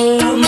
home.